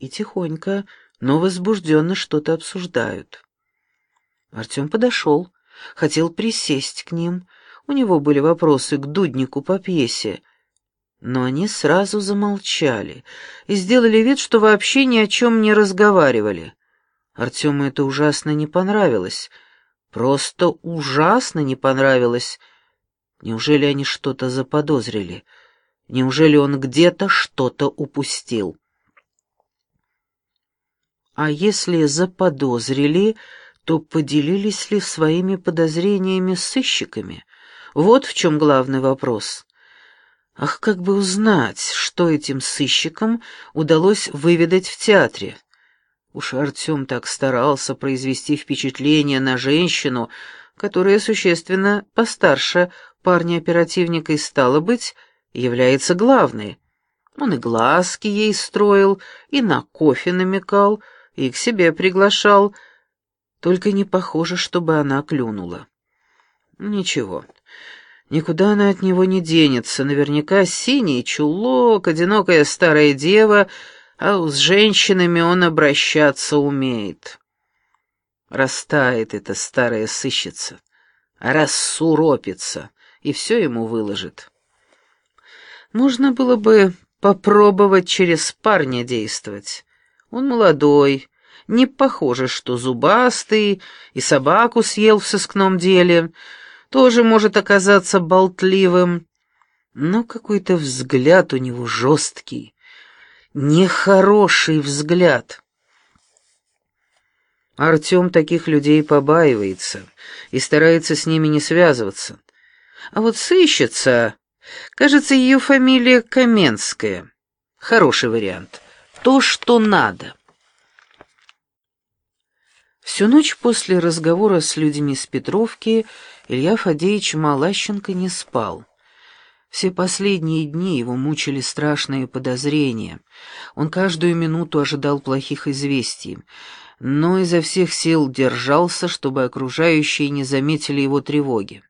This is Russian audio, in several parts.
и тихонько, но возбужденно что-то обсуждают. Артем подошел, хотел присесть к ним. У него были вопросы к дуднику по пьесе, но они сразу замолчали и сделали вид, что вообще ни о чем не разговаривали. Артему это ужасно не понравилось. Просто ужасно не понравилось. Неужели они что-то заподозрили? Неужели он где-то что-то упустил? А если заподозрили, то поделились ли своими подозрениями с сыщиками? Вот в чем главный вопрос. Ах, как бы узнать, что этим сыщикам удалось выведать в театре? Уж Артем так старался произвести впечатление на женщину, которая существенно постарше парня-оперативника и, стало быть, является главной. Он и глазки ей строил, и на кофе намекал, и к себе приглашал, только не похоже, чтобы она клюнула. Ничего, никуда она от него не денется, наверняка синий чулок, одинокая старая дева, а с женщинами он обращаться умеет. Растает эта старая сыщица, рассуропится, и все ему выложит. Можно было бы попробовать через парня действовать. Он молодой, не похоже, что зубастый и собаку съел в сыскном деле, тоже может оказаться болтливым, но какой-то взгляд у него жесткий, нехороший взгляд. Артем таких людей побаивается и старается с ними не связываться. А вот сыщется, кажется, ее фамилия Каменская. Хороший вариант. То, что надо. Всю ночь после разговора с людьми с Петровки Илья Фадеевич Малащенко не спал. Все последние дни его мучили страшные подозрения. Он каждую минуту ожидал плохих известий, но изо всех сил держался, чтобы окружающие не заметили его тревоги.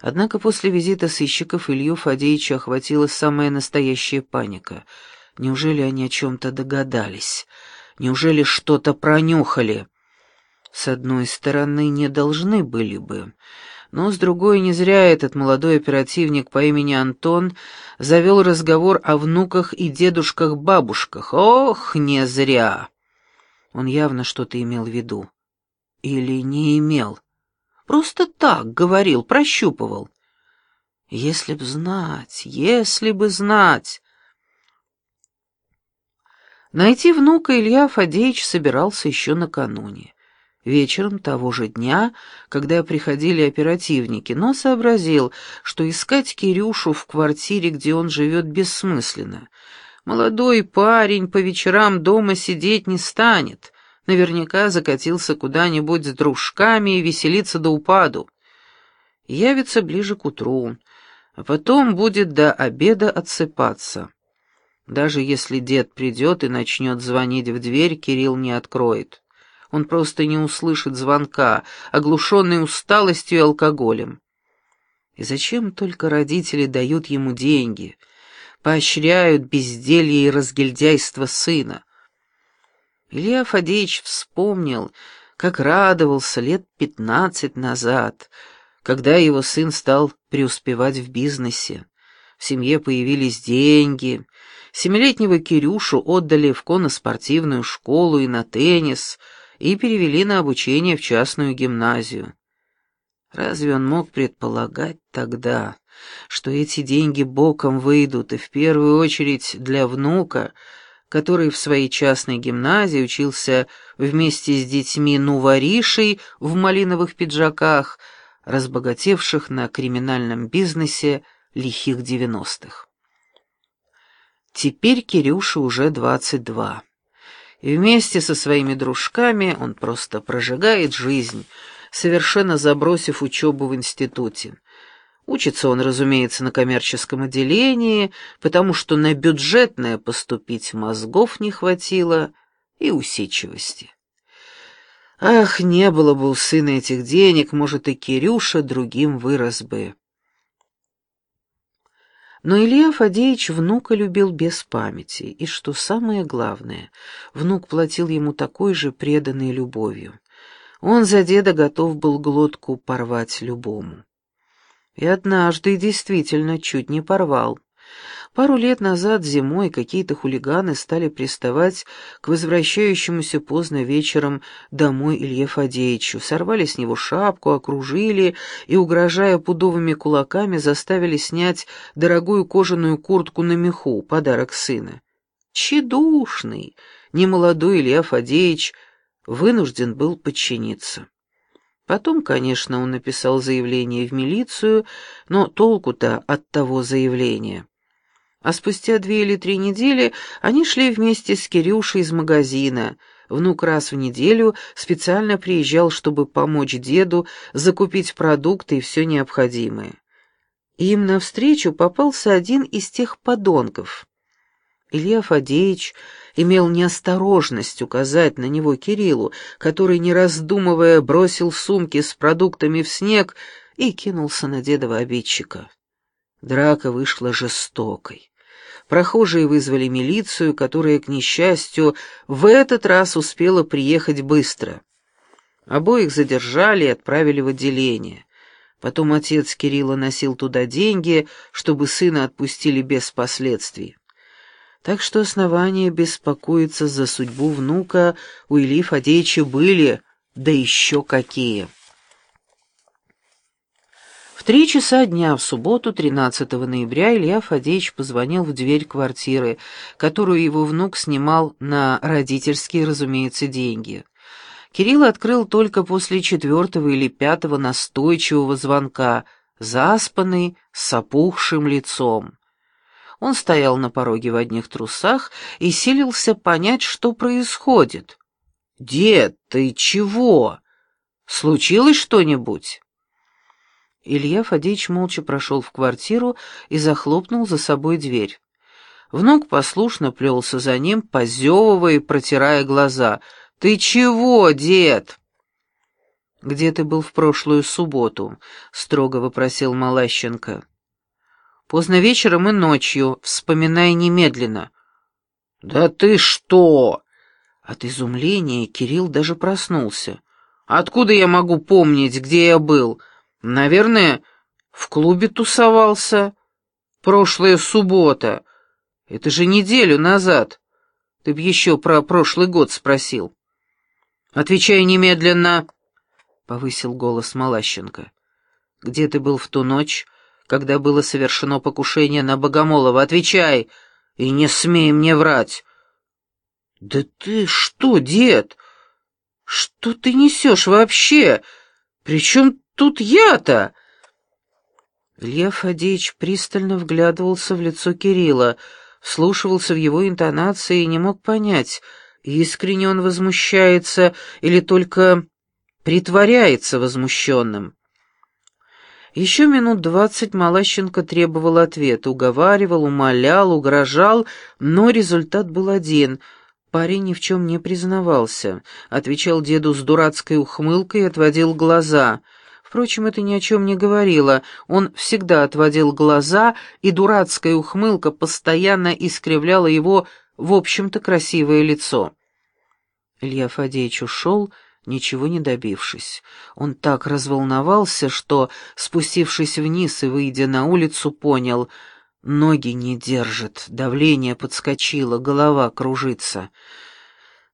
Однако после визита сыщиков Илью Фадеевича охватила самая настоящая паника. Неужели они о чем-то догадались? Неужели что-то пронюхали? С одной стороны, не должны были бы, но с другой не зря этот молодой оперативник по имени Антон завел разговор о внуках и дедушках-бабушках. Ох, не зря! Он явно что-то имел в виду. Или не имел. Просто так говорил, прощупывал. Если б знать, если бы знать... Найти внука Илья Фадеевич собирался еще накануне. Вечером того же дня, когда приходили оперативники, но сообразил, что искать Кирюшу в квартире, где он живет, бессмысленно. Молодой парень по вечерам дома сидеть не станет. Наверняка закатился куда-нибудь с дружками и веселится до упаду. Явится ближе к утру, а потом будет до обеда отсыпаться. Даже если дед придет и начнет звонить в дверь, Кирилл не откроет он просто не услышит звонка, оглушенный усталостью и алкоголем. И зачем только родители дают ему деньги, поощряют безделье и разгильдяйство сына? Илья Фадеевич вспомнил, как радовался лет пятнадцать назад, когда его сын стал преуспевать в бизнесе. В семье появились деньги, семилетнего Кирюшу отдали в конноспортивную школу и на теннис — и перевели на обучение в частную гимназию. Разве он мог предполагать тогда, что эти деньги боком выйдут, и в первую очередь для внука, который в своей частной гимназии учился вместе с детьми Нуваришей в малиновых пиджаках, разбогатевших на криминальном бизнесе лихих девяностых. Теперь Кирюше уже двадцать два и вместе со своими дружками он просто прожигает жизнь, совершенно забросив учебу в институте. Учится он, разумеется, на коммерческом отделении, потому что на бюджетное поступить мозгов не хватило и усидчивости. Ах, не было бы у сына этих денег, может, и Кирюша другим вырос бы. Но Илья Фадеевич внука любил без памяти, и, что самое главное, внук платил ему такой же преданной любовью. Он за деда готов был глотку порвать любому. И однажды действительно чуть не порвал. Пару лет назад зимой какие-то хулиганы стали приставать к возвращающемуся поздно вечером домой Илье Фадеевичу, сорвали с него шапку, окружили и, угрожая пудовыми кулаками, заставили снять дорогую кожаную куртку на меху, подарок сына. Чедушный, немолодой Илья Фадеевич вынужден был подчиниться. Потом, конечно, он написал заявление в милицию, но толку-то от того заявления. А спустя две или три недели они шли вместе с Кирюшей из магазина. Внук раз в неделю специально приезжал, чтобы помочь деду закупить продукты и все необходимое. Им навстречу попался один из тех подонков. Илья Фадеевич имел неосторожность указать на него Кириллу, который, не раздумывая, бросил сумки с продуктами в снег и кинулся на дедова обидчика. Драка вышла жестокой. Прохожие вызвали милицию, которая, к несчастью, в этот раз успела приехать быстро. Обоих задержали и отправили в отделение. Потом отец Кирилла носил туда деньги, чтобы сына отпустили без последствий. Так что основания беспокоиться за судьбу внука у Ильи Фадеевича были, да еще какие. Три часа дня в субботу, 13 ноября, Илья Фадеевич позвонил в дверь квартиры, которую его внук снимал на родительские, разумеется, деньги. Кирилл открыл только после четвертого или пятого настойчивого звонка, заспанный, с опухшим лицом. Он стоял на пороге в одних трусах и силился понять, что происходит. «Дед, ты чего? Случилось что-нибудь?» Илья Фадеевич молча прошел в квартиру и захлопнул за собой дверь. Внук послушно плелся за ним, позевывая и протирая глаза. «Ты чего, дед?» «Где ты был в прошлую субботу?» — строго вопросил Малащенко. Поздно вечером и ночью, вспоминай немедленно». «Да ты что?» От изумления Кирилл даже проснулся. «Откуда я могу помнить, где я был? Наверное, в клубе тусовался. Прошлая суббота. Это же неделю назад. Ты б еще про прошлый год спросил». «Отвечай немедленно», — повысил голос Малащенко. «Где ты был в ту ночь?» когда было совершено покушение на Богомолова. Отвечай, и не смей мне врать. Да ты что, дед? Что ты несешь вообще? Причем тут я-то? Илья Фадеевич пристально вглядывался в лицо Кирилла, вслушивался в его интонации и не мог понять, искренне он возмущается или только притворяется возмущенным. Еще минут двадцать Малащенко требовал ответа, уговаривал, умолял, угрожал, но результат был один. Парень ни в чем не признавался, отвечал деду с дурацкой ухмылкой и отводил глаза. Впрочем, это ни о чем не говорило, он всегда отводил глаза, и дурацкая ухмылка постоянно искривляла его, в общем-то, красивое лицо. Илья Фадеевич ушел, — ничего не добившись. Он так разволновался, что, спустившись вниз и выйдя на улицу, понял — Ноги не держит, давление подскочило, голова кружится.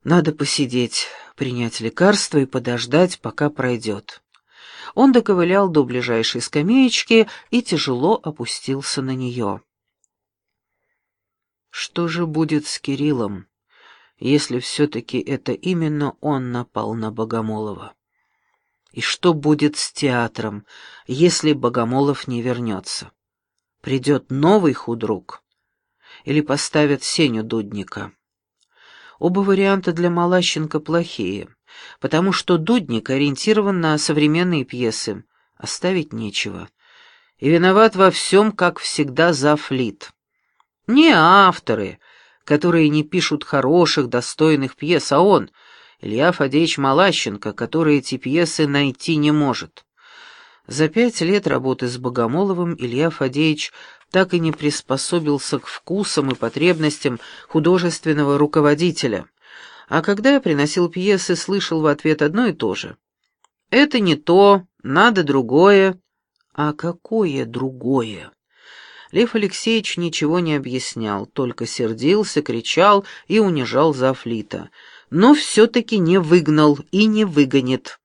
Надо посидеть, принять лекарство и подождать, пока пройдет. Он доковылял до ближайшей скамеечки и тяжело опустился на нее. Что же будет с Кириллом? если все-таки это именно он напал на Богомолова? И что будет с театром, если Богомолов не вернется? Придет новый худрук? Или поставят Сеню Дудника? Оба варианта для Малащенко плохие, потому что Дудник ориентирован на современные пьесы, оставить нечего. И виноват во всем, как всегда, за флит. Не авторы — которые не пишут хороших, достойных пьес, а он, Илья Фадеевич Малащенко, который эти пьесы найти не может. За пять лет работы с Богомоловым Илья Фадеевич так и не приспособился к вкусам и потребностям художественного руководителя. А когда я приносил пьесы, слышал в ответ одно и то же. «Это не то, надо другое». «А какое другое?» Лев Алексеевич ничего не объяснял, только сердился, кричал и унижал Зафлита. Но все-таки не выгнал и не выгонит.